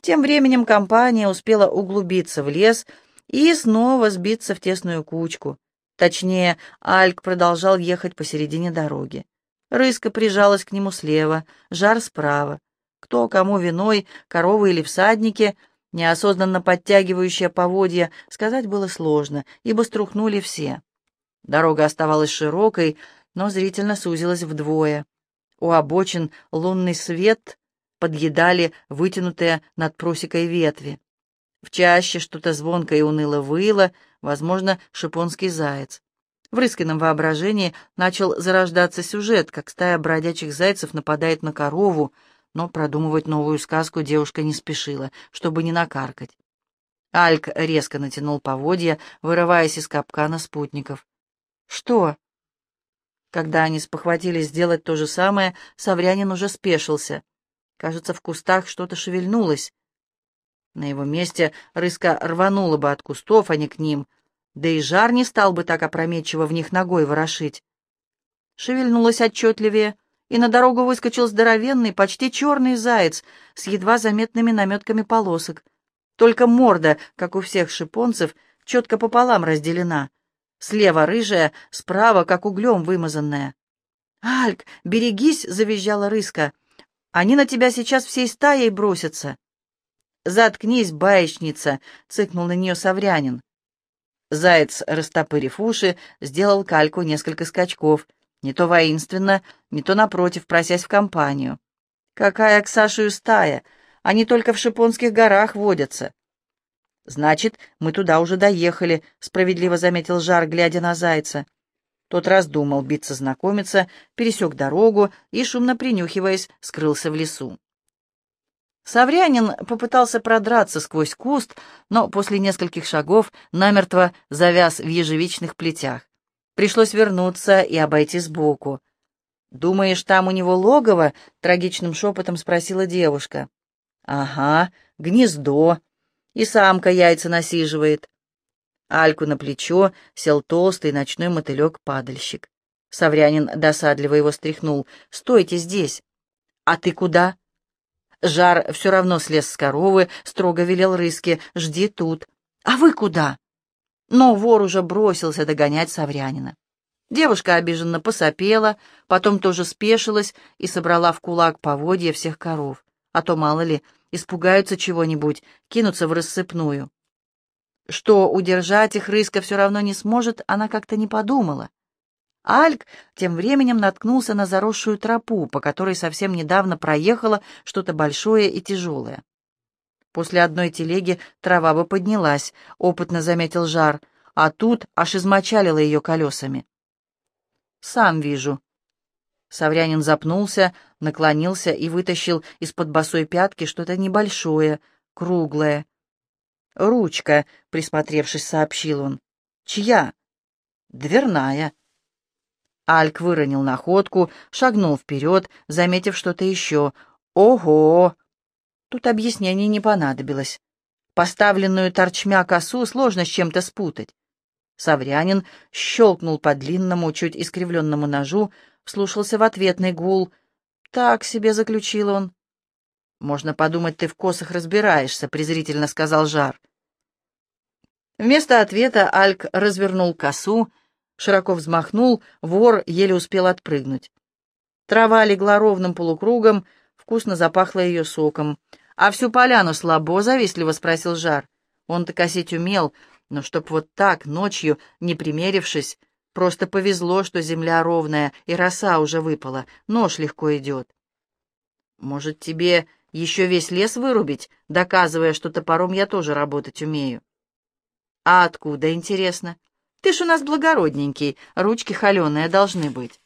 Тем временем компания успела углубиться в лес и снова сбиться в тесную кучку. Точнее, Альк продолжал ехать посередине дороги. Рыска прижалась к нему слева, жар справа. Кто кому виной, коровы или всадники, неосознанно подтягивающие поводья, сказать было сложно, ибо струхнули все. Дорога оставалась широкой, но зрительно сузилась вдвое. У обочин лунный свет подъедали вытянутые над просекой ветви. В чаще что-то звонко и уныло выло, возможно, шипонский заяц. В Рыскином воображении начал зарождаться сюжет, как стая бродячих зайцев нападает на корову, но продумывать новую сказку девушка не спешила, чтобы не накаркать. Альк резко натянул поводья, вырываясь из капкана спутников. «Что?» Когда они спохватились сделать то же самое, Саврянин уже спешился. Кажется, в кустах что-то шевельнулось. На его месте рыска рванула бы от кустов, а не к ним, да и жар не стал бы так опрометчиво в них ногой ворошить. Шевельнулась отчетливее, и на дорогу выскочил здоровенный, почти черный заяц с едва заметными наметками полосок. Только морда, как у всех шипонцев, четко пополам разделена. Слева рыжая, справа, как углем вымазанная. «Альк, берегись!» — завизжала рыска. «Они на тебя сейчас всей стаей бросятся!» «Заткнись, баечница!» — цыкнул на нее Саврянин. Заяц, растопырив уши, сделал кальку несколько скачков, не то воинственно, не то напротив, просясь в компанию. «Какая к Сашею стая! Они только в Шипонских горах водятся!» «Значит, мы туда уже доехали», — справедливо заметил Жар, глядя на зайца. Тот раздумал биться знакомиться, пересек дорогу и, шумно принюхиваясь, скрылся в лесу. Саврянин попытался продраться сквозь куст, но после нескольких шагов намертво завяз в ежевичных плетях. Пришлось вернуться и обойти сбоку. «Думаешь, там у него логово?» — трагичным шепотом спросила девушка. «Ага, гнездо. И самка яйца насиживает». Альку на плечо сел толстый ночной мотылек-падальщик. Саврянин досадливо его стряхнул. «Стойте здесь!» «А ты куда?» Жар все равно слез с коровы, строго велел рыски. «Жди тут». «А вы куда?» Но вор уже бросился догонять Саврянина. Девушка обиженно посопела, потом тоже спешилась и собрала в кулак поводья всех коров. А то, мало ли, испугаются чего-нибудь, кинутся в рассыпную. Что удержать их рыска все равно не сможет, она как-то не подумала. Альк тем временем наткнулся на заросшую тропу, по которой совсем недавно проехало что-то большое и тяжелое. После одной телеги трава бы поднялась, опытно заметил жар, а тут аж измочалило ее колесами. «Сам вижу». Саврянин запнулся, наклонился и вытащил из-под босой пятки что-то небольшое, круглое. «Ручка», — присмотревшись, сообщил он. «Чья?» «Дверная». Альк выронил находку, шагнул вперед, заметив что-то еще. «Ого!» Тут объяснений не понадобилось. Поставленную торчмя косу сложно с чем-то спутать. Саврянин щелкнул по длинному, чуть искривленному ножу, вслушался в ответный гул. «Так себе», — заключил он. «Можно подумать, ты в косах разбираешься», — презрительно сказал Жар. Вместо ответа Альк развернул косу, широко взмахнул, вор еле успел отпрыгнуть. Трава легла ровным полукругом, вкусно запахло ее соком. «А всю поляну слабо?» — завистливо спросил Жар. Он-то косить умел, но чтоб вот так, ночью, не примерившись, просто повезло, что земля ровная и роса уже выпала, нож легко идет. «Может, тебе еще весь лес вырубить, доказывая, что топором я тоже работать умею?» «А откуда, интересно? Ты ж у нас благородненький, ручки холеные должны быть».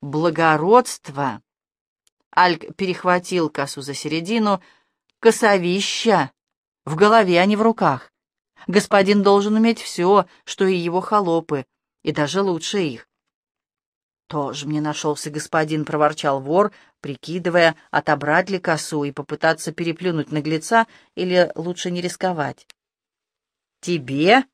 «Благородство!» Альк перехватил косу за середину, — Косовища! В голове, а не в руках. Господин должен уметь все, что и его холопы, и даже лучше их. «Тоже мне нашелся господин», — проворчал вор, прикидывая, отобрать ли косу и попытаться переплюнуть наглеца или лучше не рисковать. «Тебе?»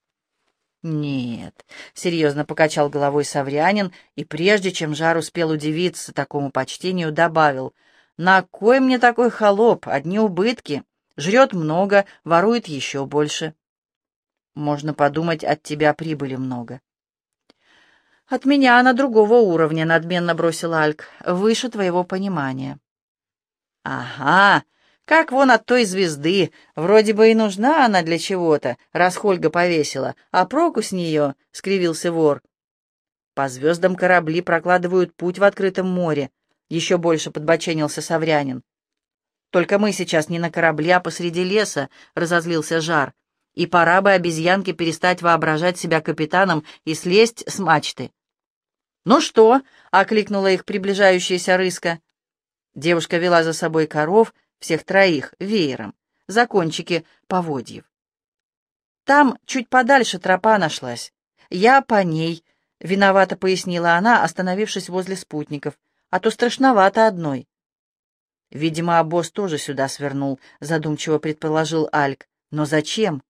«Нет», — серьезно покачал головой Саврянин, и прежде чем Жар успел удивиться такому почтению, добавил — на кой мне такой холоп? Одни убытки. Жрет много, ворует еще больше. Можно подумать, от тебя прибыли много. От меня она другого уровня, надменно бросил Альк, выше твоего понимания. Ага, как вон от той звезды. Вроде бы и нужна она для чего-то, раз Хольга повесила. А проку с нее, — скривился вор. По звездам корабли прокладывают путь в открытом море. Еще больше подбоченился Саврянин. Только мы сейчас не на корабле, а посреди леса, — разозлился Жар. И пора бы обезьянке перестать воображать себя капитаном и слезть с мачты. «Ну что?» — окликнула их приближающаяся рыска. Девушка вела за собой коров, всех троих, веером, за кончики поводьев. Там чуть подальше тропа нашлась. Я по ней, — виновато пояснила она, остановившись возле спутников, — а то страшновато одной. Видимо, обоз тоже сюда свернул, — задумчиво предположил Альк. Но зачем?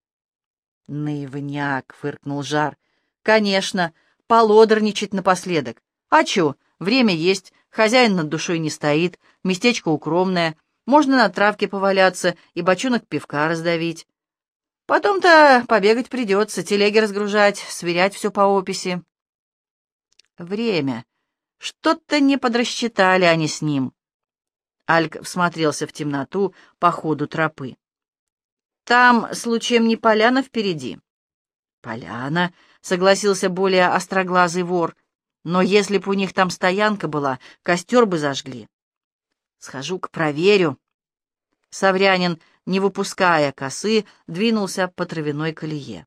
Наивняк, — фыркнул Жар. Конечно, полодорничать напоследок. А чё, время есть, хозяин над душой не стоит, местечко укромное, можно на травке поваляться и бочонок пивка раздавить. Потом-то побегать придется, телеги разгружать, сверять все по описи. Время. Что-то не подрасчитали они с ним. Альк всмотрелся в темноту по ходу тропы. Там, случаем, не поляна впереди? Поляна, согласился более остроглазый вор. Но если б у них там стоянка была, костер бы зажгли. Схожу-ка проверю. Саврянин, не выпуская косы, двинулся по травяной колее.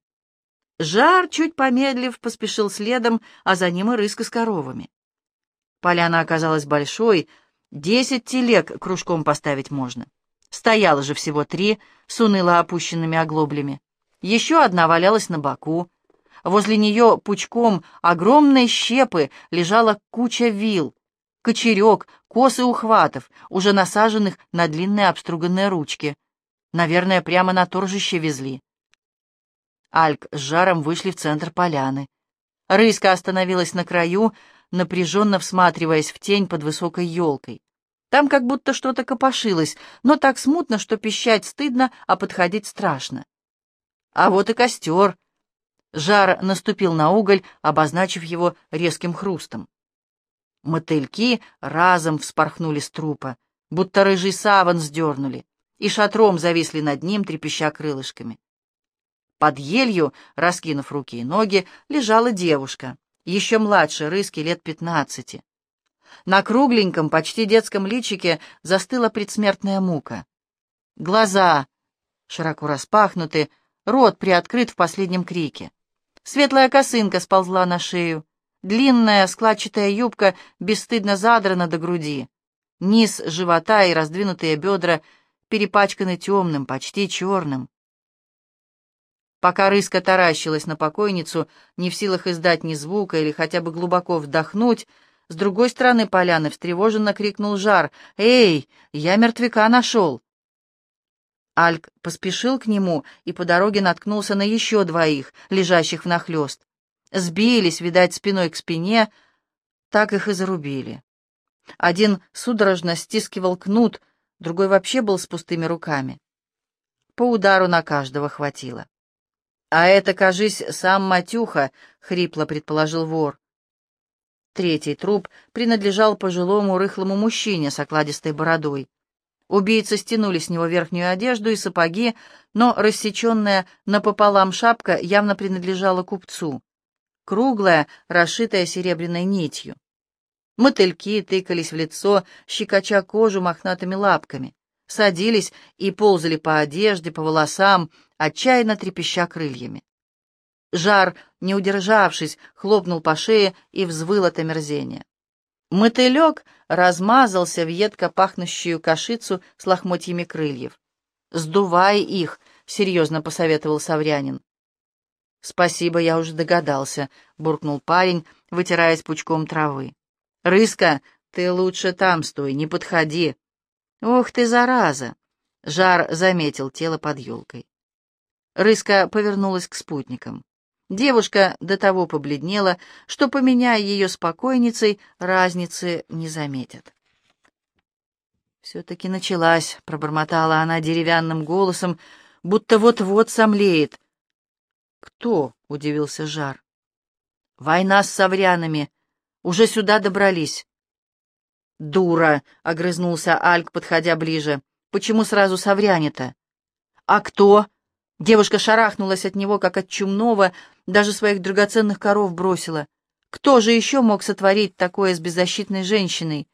Жар, чуть помедлив, поспешил следом, а за ним и рыска с коровами. Поляна оказалась большой, десять телег кружком поставить можно. Стояло же всего три, с уныло опущенными оглоблями. Еще одна валялась на боку. Возле нее пучком огромной щепы лежала куча вил, кочерек, косы ухватов, уже насаженных на длинные обструганные ручки. Наверное, прямо на торжище везли. Альк с жаром вышли в центр поляны. Рыска остановилась на краю, напряженно всматриваясь в тень под высокой елкой. Там как будто что-то копошилось, но так смутно, что пищать стыдно, а подходить страшно. А вот и костер. Жар наступил на уголь, обозначив его резким хрустом. Мотыльки разом вспорхнули с трупа, будто рыжий саван сдернули, и шатром зависли над ним, трепеща крылышками. Под елью, раскинув руки и ноги, лежала девушка, еще младше рыски лет пятнадцати. На кругленьком, почти детском личике застыла предсмертная мука. Глаза широко распахнуты, рот приоткрыт в последнем крике. Светлая косынка сползла на шею, Длинная складчатая юбка бесстыдно задрана до груди. Низ живота и раздвинутые бедра перепачканы темным, почти черным. Пока рыска таращилась на покойницу, не в силах издать ни звука или хотя бы глубоко вдохнуть, с другой стороны поляны встревоженно крикнул Жар. «Эй, я мертвяка нашел!» Альк поспешил к нему и по дороге наткнулся на еще двоих, лежащих внахлёст. Сбились, видать, спиной к спине, так их и зарубили. Один судорожно стискивал кнут, другой вообще был с пустыми руками. По удару на каждого хватило. «А это, кажись, сам Матюха», — хрипло предположил вор. Третий труп принадлежал пожилому рыхлому мужчине с окладистой бородой. Убийцы стянули с него верхнюю одежду и сапоги, но рассеченная напополам шапка явно принадлежала купцу круглая, расшитая серебряной нитью. Мотыльки тыкались в лицо, щекоча кожу мохнатыми лапками, садились и ползали по одежде, по волосам, отчаянно трепеща крыльями. Жар, не удержавшись, хлопнул по шее и взвыл от омерзения. Мотылек размазался в едко пахнущую кашицу с лохмотьями крыльев. «Сдувай их», — серьезно посоветовал Саврянин. «Спасибо, я уже догадался», — буркнул парень, вытираясь пучком травы. «Рыска, ты лучше там стой, не подходи». «Ох ты, зараза!» — Жар заметил тело под елкой. Рыска повернулась к спутникам. Девушка до того побледнела, что, поменяя ее спокойницей, разницы не заметят. «Все-таки началась», — пробормотала она деревянным голосом, будто вот-вот сомлеет. «Кто?» — удивился Жар. «Война с саврянами. Уже сюда добрались». «Дура!» — огрызнулся Альк, подходя ближе. «Почему сразу савряне-то?» «А кто?» Девушка шарахнулась от него, как от чумного, даже своих драгоценных коров бросила. Кто же еще мог сотворить такое с беззащитной женщиной?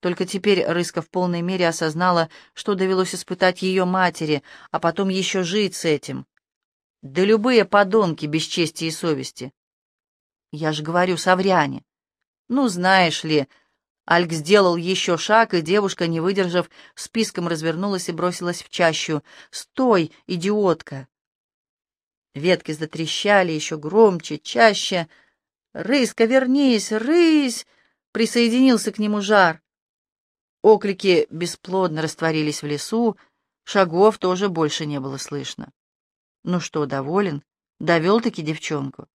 Только теперь Рыска в полной мере осознала, что довелось испытать ее матери, а потом еще жить с этим. Да любые подонки без чести и совести. Я же говорю, совряне. Ну, знаешь ли, Альк сделал еще шаг, и девушка, не выдержав, списком развернулась и бросилась в чащу. «Стой, идиотка!» Ветки затрещали еще громче, чаще. «Рыска, вернись! Рысь!» Присоединился к нему жар. Оклики бесплодно растворились в лесу, шагов тоже больше не было слышно. «Ну что, доволен? Довел-таки девчонку?»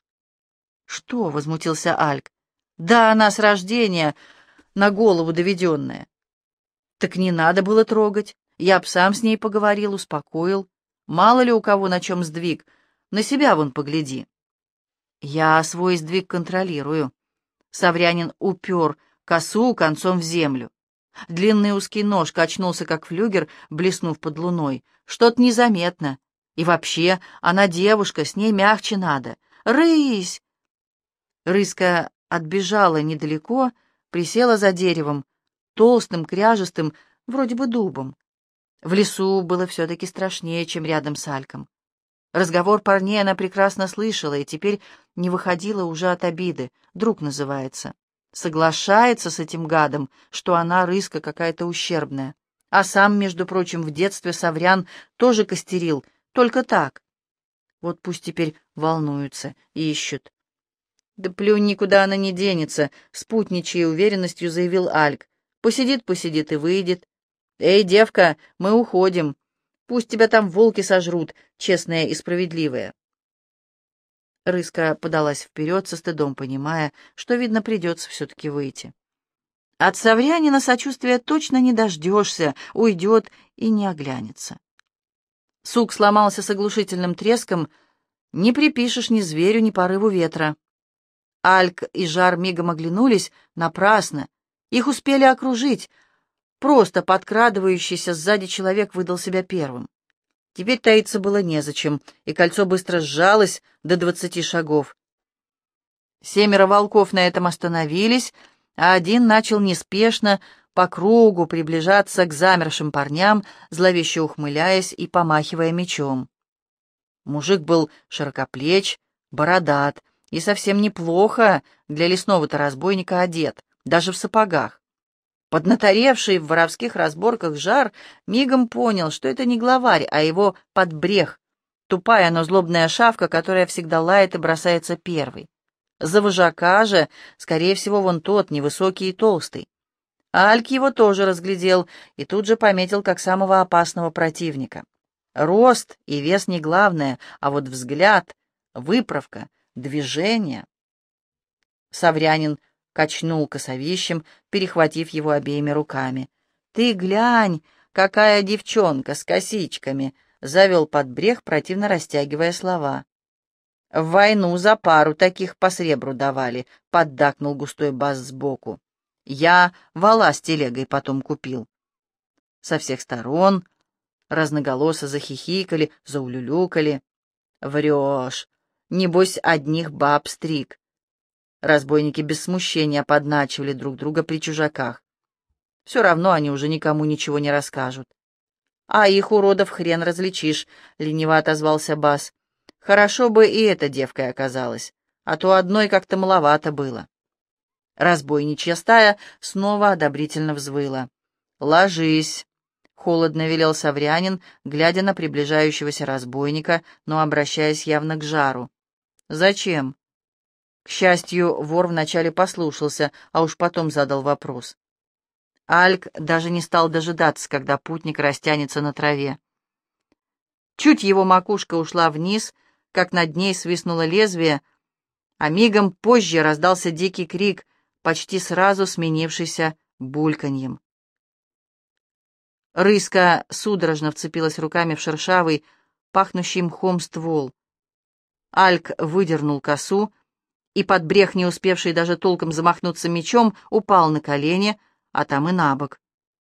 «Что?» — возмутился Альк. «Да она с рождения!» на голову доведенная. Так не надо было трогать. Я б сам с ней поговорил, успокоил. Мало ли у кого на чем сдвиг. На себя вон погляди. Я свой сдвиг контролирую. Саврянин упер косу концом в землю. Длинный узкий нож качнулся, как флюгер, блеснув под луной. Что-то незаметно. И вообще, она девушка, с ней мягче надо. Рысь! Рыска отбежала недалеко, присела за деревом, толстым, кряжестым, вроде бы дубом. В лесу было все-таки страшнее, чем рядом с Альком. Разговор парней она прекрасно слышала и теперь не выходила уже от обиды, друг называется. Соглашается с этим гадом, что она рыска какая-то ущербная. А сам, между прочим, в детстве Саврян тоже костерил, только так. Вот пусть теперь волнуются и ищут. «Да плюнь, никуда она не денется», — спутничьей уверенностью заявил Альк. «Посидит, посидит и выйдет. Эй, девка, мы уходим. Пусть тебя там волки сожрут, честные и справедливые». Рыска подалась вперед со стыдом, понимая, что, видно, придется все-таки выйти. От Саврянина сочувствия точно не дождешься, уйдет и не оглянется. Сук сломался с оглушительным треском, не припишешь ни зверю, ни порыву ветра. Альк и Жар мигом оглянулись напрасно. Их успели окружить. Просто подкрадывающийся сзади человек выдал себя первым. Теперь таиться было незачем, и кольцо быстро сжалось до двадцати шагов. Семеро волков на этом остановились, а один начал неспешно по кругу приближаться к замершим парням, зловеще ухмыляясь и помахивая мечом. Мужик был широкоплеч, бородат, и совсем неплохо для лесного-то разбойника одет, даже в сапогах. Поднаторевший в воровских разборках жар мигом понял, что это не главарь, а его подбрех, тупая, но злобная шавка, которая всегда лает и бросается первой. За вожака же, скорее всего, вон тот, невысокий и толстый. А Альк его тоже разглядел и тут же пометил как самого опасного противника. Рост и вес не главное, а вот взгляд, выправка, движение. Саврянин качнул косовищем, перехватив его обеими руками. «Ты глянь, какая девчонка с косичками!» — завел под брех, противно растягивая слова. «В войну за пару таких по сребру давали», — поддакнул густой бас сбоку. «Я вала с телегой потом купил». Со всех сторон разноголосо захихикали, заулюлюкали. «Врешь!» Небось, одних баб стриг. Разбойники без смущения подначивали друг друга при чужаках. Все равно они уже никому ничего не расскажут. «А их уродов хрен различишь», — лениво отозвался Бас. «Хорошо бы и эта девка оказалась, а то одной как-то маловато было». Разбойничья стая снова одобрительно взвыла. «Ложись», — холодно велел Саврянин, глядя на приближающегося разбойника, но обращаясь явно к жару. «Зачем?» К счастью, вор вначале послушался, а уж потом задал вопрос. Альк даже не стал дожидаться, когда путник растянется на траве. Чуть его макушка ушла вниз, как над ней свистнуло лезвие, а мигом позже раздался дикий крик, почти сразу сменившийся бульканьем. Рыска судорожно вцепилась руками в шершавый, пахнущий мхом ствол. Альк выдернул косу и, под брех, не успевший даже толком замахнуться мечом, упал на колени, а там и на бок.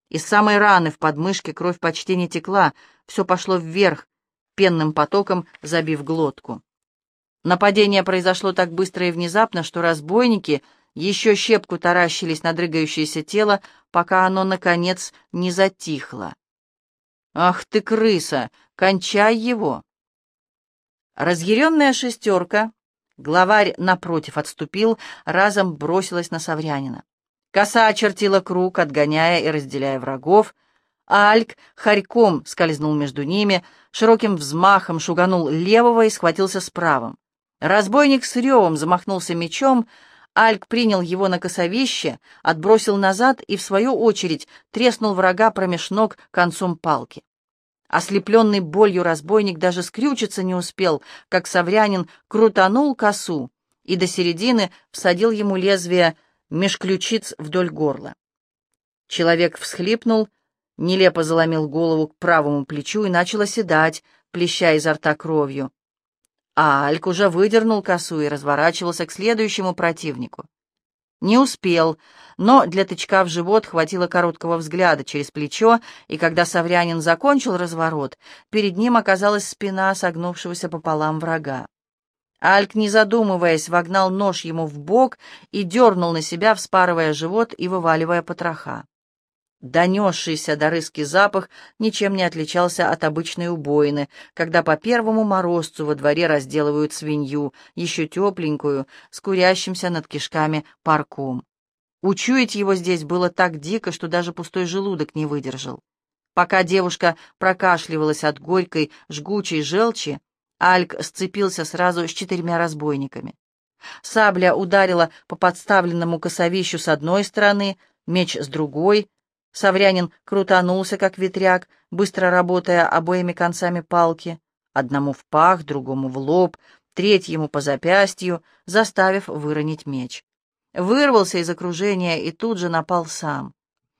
Из самой раны в подмышке кровь почти не текла, все пошло вверх, пенным потоком забив глотку. Нападение произошло так быстро и внезапно, что разбойники еще щепку таращились на дрыгающееся тело, пока оно, наконец, не затихло. «Ах ты, крыса! Кончай его!» Разъяренная шестерка, главарь напротив отступил, разом бросилась на Саврянина. Коса очертила круг, отгоняя и разделяя врагов, а Альк хорьком скользнул между ними, широким взмахом шуганул левого и схватился с правым. Разбойник с ревом замахнулся мечом, Альк принял его на косовище, отбросил назад и, в свою очередь, треснул врага промеж ног концом палки. Ослепленный болью разбойник даже скрючиться не успел, как Саврянин крутанул косу и до середины всадил ему лезвие меж ключиц вдоль горла. Человек всхлипнул, нелепо заломил голову к правому плечу и начал оседать, плеща изо рта кровью. А Альк уже выдернул косу и разворачивался к следующему противнику. Не успел, но для тычка в живот хватило короткого взгляда через плечо, и когда Саврянин закончил разворот, перед ним оказалась спина согнувшегося пополам врага. Альк, не задумываясь, вогнал нож ему в бок и дернул на себя, вспарывая живот и вываливая потроха. Донесшийся до рыски запах ничем не отличался от обычной убоины, когда по первому морозцу во дворе разделывают свинью, еще тепленькую, с курящимся над кишками парком. Учуять его здесь было так дико, что даже пустой желудок не выдержал. Пока девушка прокашливалась от горькой, жгучей желчи, Альк сцепился сразу с четырьмя разбойниками. Сабля ударила по подставленному косовищу с одной стороны, меч с другой. Саврянин крутанулся, как ветряк, быстро работая обоими концами палки, одному в пах, другому в лоб, третьему по запястью, заставив выронить меч. Вырвался из окружения и тут же напал сам.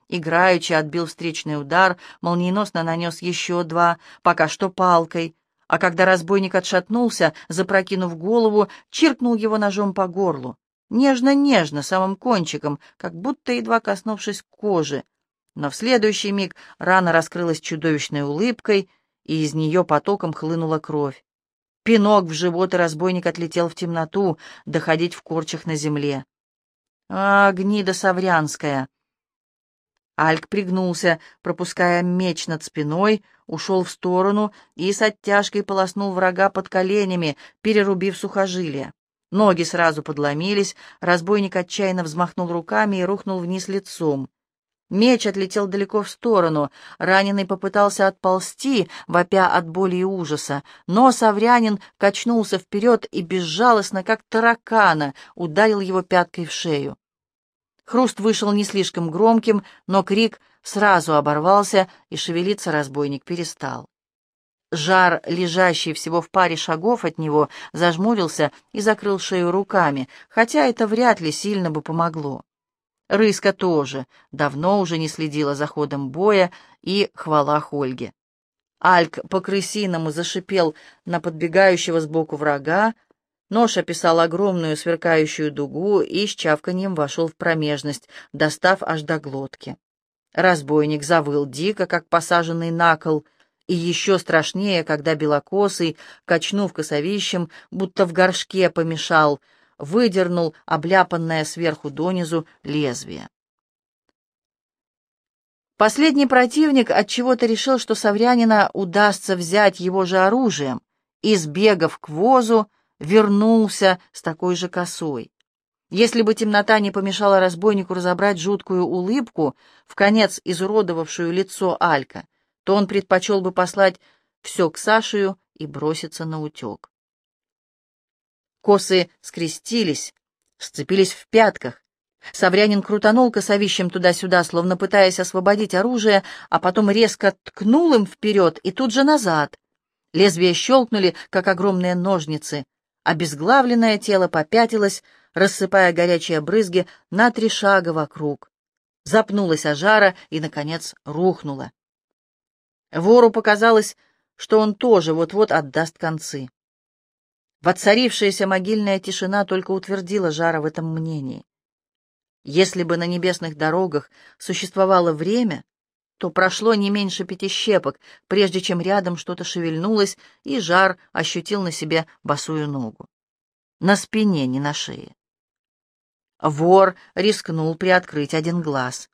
Играючи отбил встречный удар, молниеносно нанес еще два, пока что палкой, а когда разбойник отшатнулся, запрокинув голову, чиркнул его ножом по горлу. Нежно-нежно, самым кончиком, как будто едва коснувшись кожи. Но в следующий миг рана раскрылась чудовищной улыбкой, и из нее потоком хлынула кровь. Пинок в живот, и разбойник отлетел в темноту, доходить в корчах на земле. «А, гнида саврянская!» Альк пригнулся, пропуская меч над спиной, ушел в сторону и с оттяжкой полоснул врага под коленями, перерубив сухожилие. Ноги сразу подломились, разбойник отчаянно взмахнул руками и рухнул вниз лицом. Меч отлетел далеко в сторону, раненый попытался отползти, вопя от боли и ужаса, но Саврянин качнулся вперед и безжалостно, как таракана, ударил его пяткой в шею. Хруст вышел не слишком громким, но крик сразу оборвался, и шевелиться разбойник перестал. Жар, лежащий всего в паре шагов от него, зажмурился и закрыл шею руками, хотя это вряд ли сильно бы помогло. Рыска тоже давно уже не следила за ходом боя, и хвала Хольге. Альк по-крысиному зашипел на подбегающего сбоку врага, Нож описал огромную сверкающую дугу и с чавканьем вошел в промежность, достав аж до глотки. Разбойник завыл дико, как посаженный на кол, и еще страшнее, когда белокосый, качнув косовищем, будто в горшке помешал, выдернул обляпанное сверху донизу лезвие. Последний противник отчего-то решил, что Саврянина удастся взять его же оружием, и, сбегав к возу, вернулся с такой же косой. Если бы темнота не помешала разбойнику разобрать жуткую улыбку, в конец изуродовавшую лицо Алька, то он предпочел бы послать все к Сашею и броситься на утек. Косы скрестились, сцепились в пятках. Саврянин крутанул косовищем туда-сюда, словно пытаясь освободить оружие, а потом резко ткнул им вперед и тут же назад. Лезвия щелкнули, как огромные ножницы — Обезглавленное тело попятилось, рассыпая горячие брызги на три шага вокруг. Запнулась о жара и, наконец, рухнула. Вору показалось, что он тоже вот-вот отдаст концы. Воцарившаяся могильная тишина только утвердила Жара в этом мнении. Если бы на небесных дорогах существовало время, то прошло не меньше пяти щепок, прежде чем рядом что-то шевельнулось, и Жар ощутил на себе босую ногу. На спине, не на шее. Вор рискнул приоткрыть один глаз.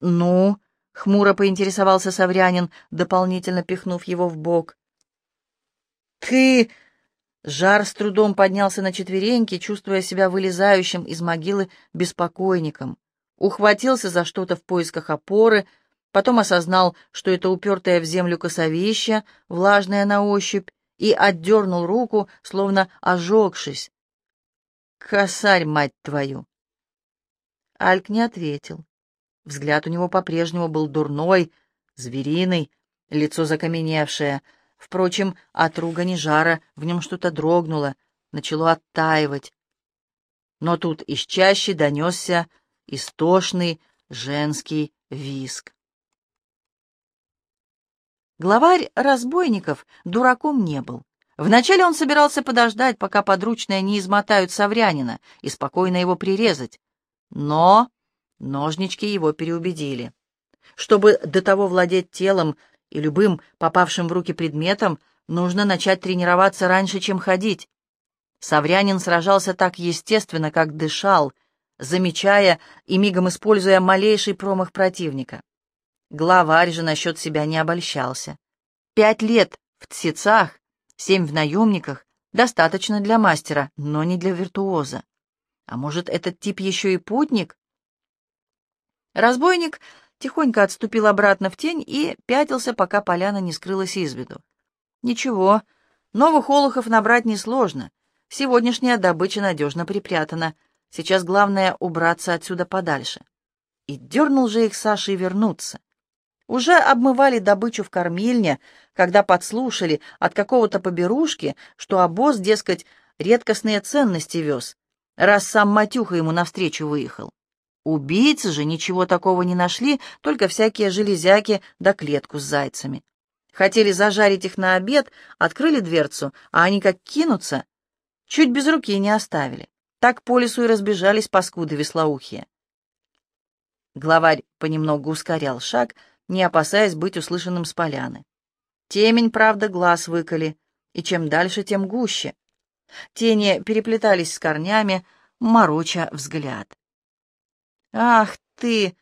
«Ну?» — хмуро поинтересовался Саврянин, дополнительно пихнув его в бок. «Ты...» Жар с трудом поднялся на четвереньки, чувствуя себя вылезающим из могилы беспокойником. Ухватился за что-то в поисках опоры, потом осознал, что это упертое в землю косовище, влажное на ощупь, и отдернул руку, словно ожегшись. «Косарь, мать твою!» Альк не ответил. Взгляд у него по-прежнему был дурной, звериный, лицо закаменевшее. Впрочем, от ругани жара в нем что-то дрогнуло, начало оттаивать. Но тут из чаще донесся истошный женский виск. Главарь разбойников дураком не был. Вначале он собирался подождать, пока подручные не измотают Саврянина, и спокойно его прирезать. Но Ножнички его переубедили. Чтобы до того владеть телом и любым попавшим в руки предметом, нужно начать тренироваться раньше, чем ходить. Саврянин сражался так естественно, как дышал, замечая и мигом используя малейший промах противника. Главарь же насчет себя не обольщался. Пять лет в тсецах, семь в наемниках — достаточно для мастера, но не для виртуоза. А может, этот тип еще и путник? Разбойник тихонько отступил обратно в тень и пятился, пока поляна не скрылась из виду. Ничего, новых олухов набрать несложно. Сегодняшняя добыча надежно припрятана. Сейчас главное — убраться отсюда подальше. И дернул же их Саша и вернуться. Уже обмывали добычу в кормильне, когда подслушали от какого-то поберушки, что обоз, дескать, редкостные ценности вез, раз сам Матюха ему навстречу выехал. Убийцы же ничего такого не нашли, только всякие железяки да клетку с зайцами. Хотели зажарить их на обед, открыли дверцу, а они как кинутся, чуть без руки не оставили. Так по лесу и разбежались паскуды веслоухие. Главарь понемногу ускорял шаг, не опасаясь быть услышанным с поляны. Темень, правда, глаз выколи, и чем дальше, тем гуще. Тени переплетались с корнями, мороча взгляд. «Ах ты!»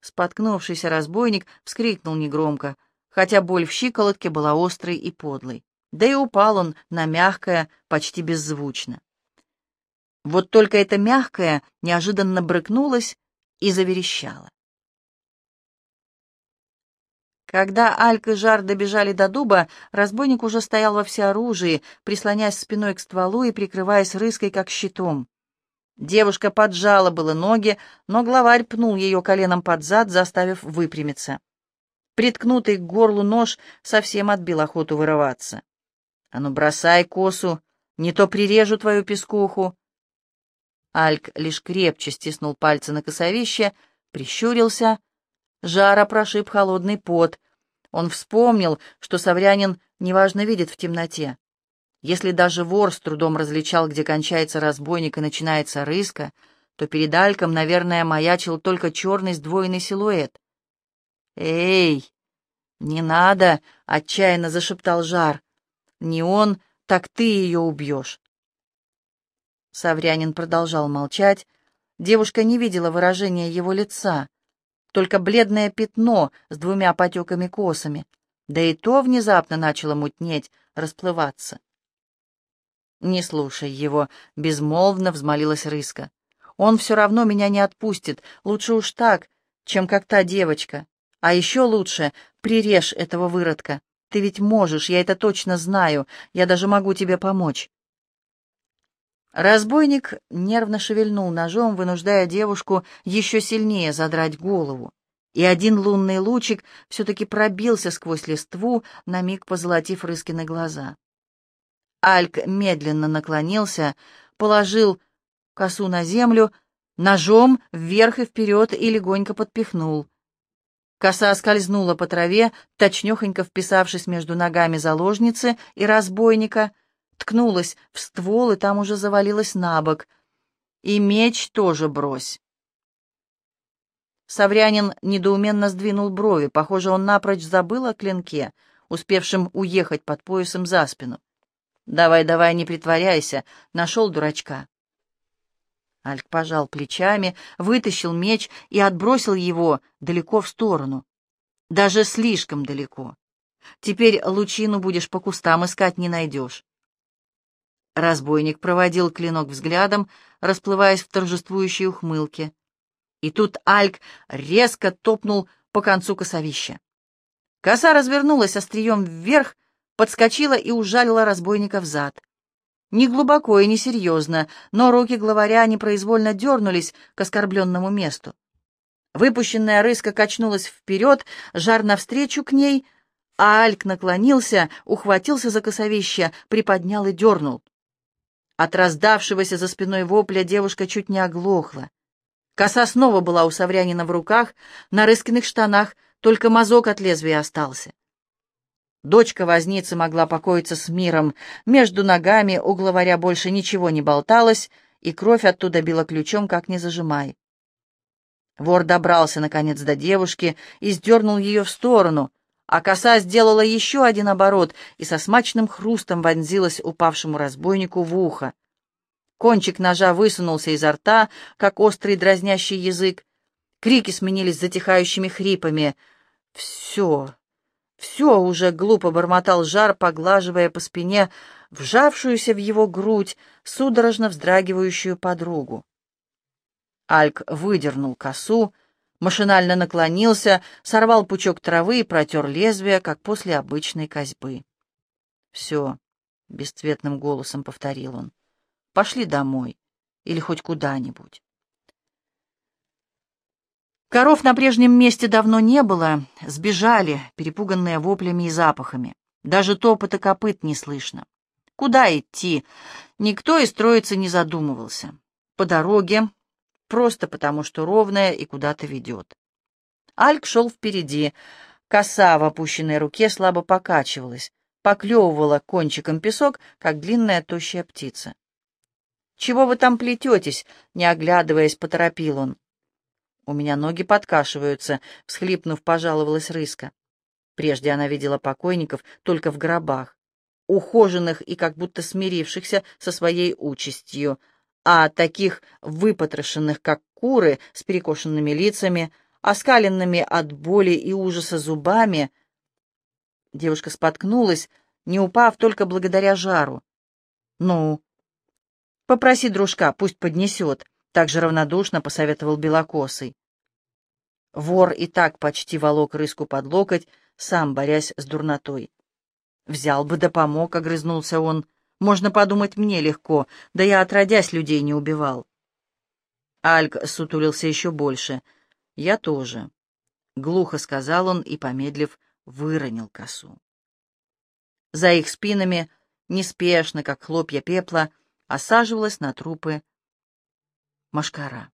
Споткнувшийся разбойник вскрикнул негромко, хотя боль в щиколотке была острой и подлой. Да и упал он на мягкое, почти беззвучно. Вот только это мягкое неожиданно брыкнулось и заверещало. Когда Альк и Жар добежали до дуба, разбойник уже стоял во всеоружии, прислонясь спиной к стволу и прикрываясь рыской, как щитом. Девушка поджала было ноги, но главарь пнул ее коленом под зад, заставив выпрямиться. Приткнутый к горлу нож совсем отбил охоту вырываться. «А ну, бросай косу, не то прирежу твою пескуху!» Альк лишь крепче стиснул пальцы на косовище, прищурился. Жара прошиб холодный пот. Он вспомнил, что Саврянин неважно видит в темноте. Если даже вор с трудом различал, где кончается разбойник и начинается рыска, то перед Альком, наверное, маячил только черный сдвоенный силуэт. «Эй, не надо!» — отчаянно зашептал Жар. «Не он, так ты ее убьешь!» Саврянин продолжал молчать. Девушка не видела выражения его лица, только бледное пятно с двумя потеками косами, да и то внезапно начало мутнеть, расплываться. «Не слушай его», — безмолвно взмолилась Рыска. «Он все равно меня не отпустит. Лучше уж так, чем как та девочка. А еще лучше прирежь этого выродка. Ты ведь можешь, я это точно знаю. Я даже могу тебе помочь». Разбойник нервно шевельнул ножом, вынуждая девушку еще сильнее задрать голову. И один лунный лучик все-таки пробился сквозь листву, на миг позолотив Рыскины глаза. Альк медленно наклонился, положил косу на землю, ножом вверх и вперед и легонько подпихнул. Коса скользнула по траве, точнёхонько вписавшись между ногами заложницы и разбойника, ткнулась в ствол и там уже завалилась на бок. И меч тоже брось. Саврянин недоуменно сдвинул брови. Похоже, он напрочь забыл о клинке, успевшем уехать под поясом за спину. «Давай, давай, не притворяйся!» — нашел дурачка. Альк пожал плечами, вытащил меч и отбросил его далеко в сторону. Даже слишком далеко. Теперь лучину будешь по кустам искать не найдешь. Разбойник проводил клинок взглядом, расплываясь в торжествующей ухмылке. И тут Альк резко топнул по концу косовища. Коса развернулась острием вверх, подскочила и ужалила разбойника в зад. Не глубоко и не серьезно, но руки главаря непроизвольно дернулись к оскорбленному месту. Выпущенная рыска качнулась вперед, жар навстречу к ней, а Альк наклонился, ухватился за косовище, приподнял и дернул. От раздавшегося за спиной вопля девушка чуть не оглохла. Коса снова была у Саврянина в руках, на рыскиных штанах, только мазок от лезвия остался. Дочка возницы могла покоиться с миром. Между ногами у главаря больше ничего не болталось, и кровь оттуда била ключом, как не зажимай. Вор добрался, наконец, до девушки и сдернул ее в сторону, а коса сделала еще один оборот и со смачным хрустом вонзилась упавшему разбойнику в ухо. Кончик ножа высунулся изо рта, как острый дразнящий язык. Крики сменились затихающими хрипами. «Все, все уже глупо бормотал жар, поглаживая по спине вжавшуюся в его грудь, судорожно вздрагивающую подругу. Альк выдернул косу, машинально наклонился, сорвал пучок травы и протер лезвие, как после обычной козьбы. «Все», — бесцветным голосом повторил он, — «пошли домой или хоть куда-нибудь». Коров на прежнем месте давно не было, сбежали, перепуганные воплями и запахами. Даже топота копыт не слышно. Куда идти? Никто из троицы не задумывался. По дороге, просто потому что ровная и куда-то ведет. Альк шел впереди. Коса в опущенной руке слабо покачивалась, поклевывала кончиком песок, как длинная тощая птица. «Чего вы там плететесь?» — не оглядываясь, поторопил он. «У меня ноги подкашиваются», — всхлипнув, пожаловалась Рыска. Прежде она видела покойников только в гробах, ухоженных и как будто смирившихся со своей участью, а таких выпотрошенных, как куры, с перекошенными лицами, оскаленными от боли и ужаса зубами. Девушка споткнулась, не упав только благодаря жару. «Ну?» «Попроси дружка, пусть поднесет», также равнодушно посоветовал Белокосый. Вор и так почти волок рыску под локоть, сам борясь с дурнотой. «Взял бы да помог», — огрызнулся он. «Можно подумать, мне легко, да я отродясь людей не убивал». Альк сутулился еще больше. «Я тоже», — глухо сказал он и, помедлив, выронил косу. За их спинами, неспешно, как хлопья пепла, осаживалась на трупы Машкара.